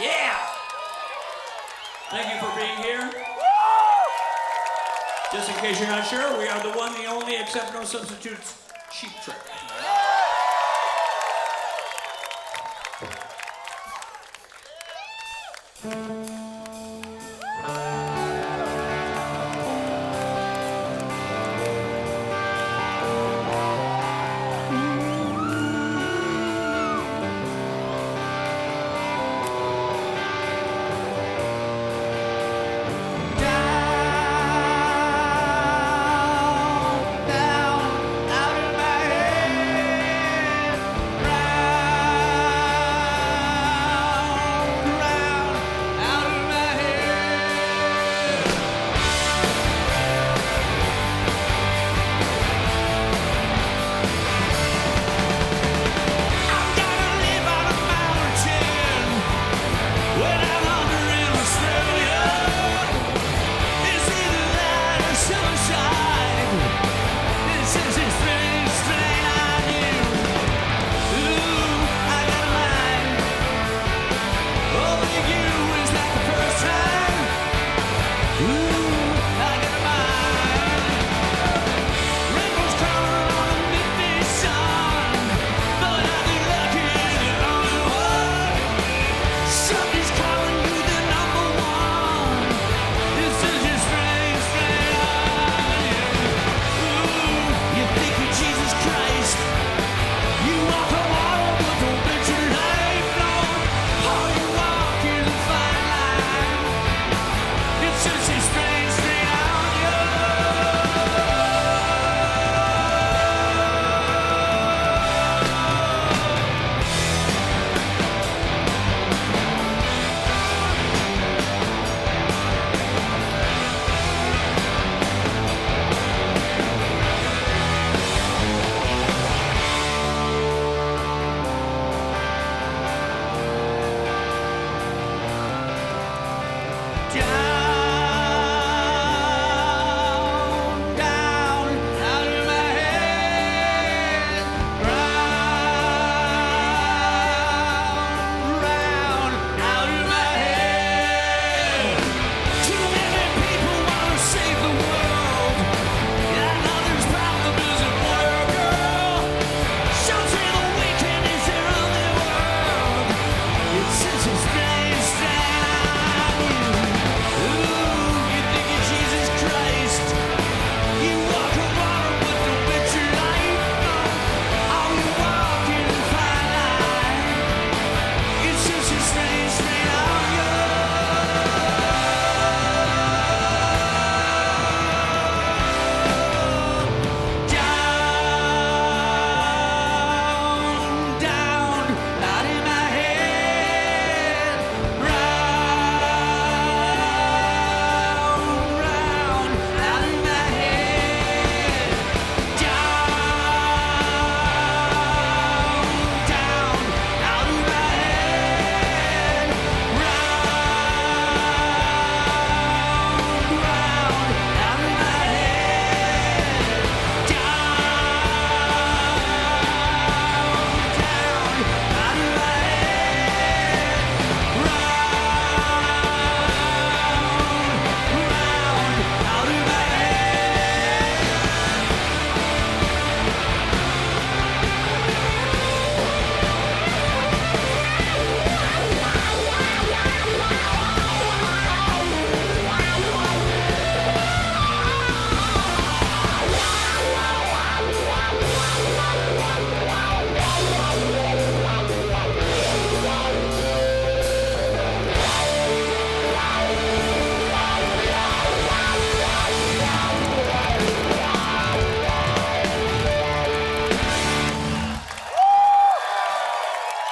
Yeah! Thank you for being here. Just in case you're not sure, we are the one, the only, except no substitutes, Cheap Trick.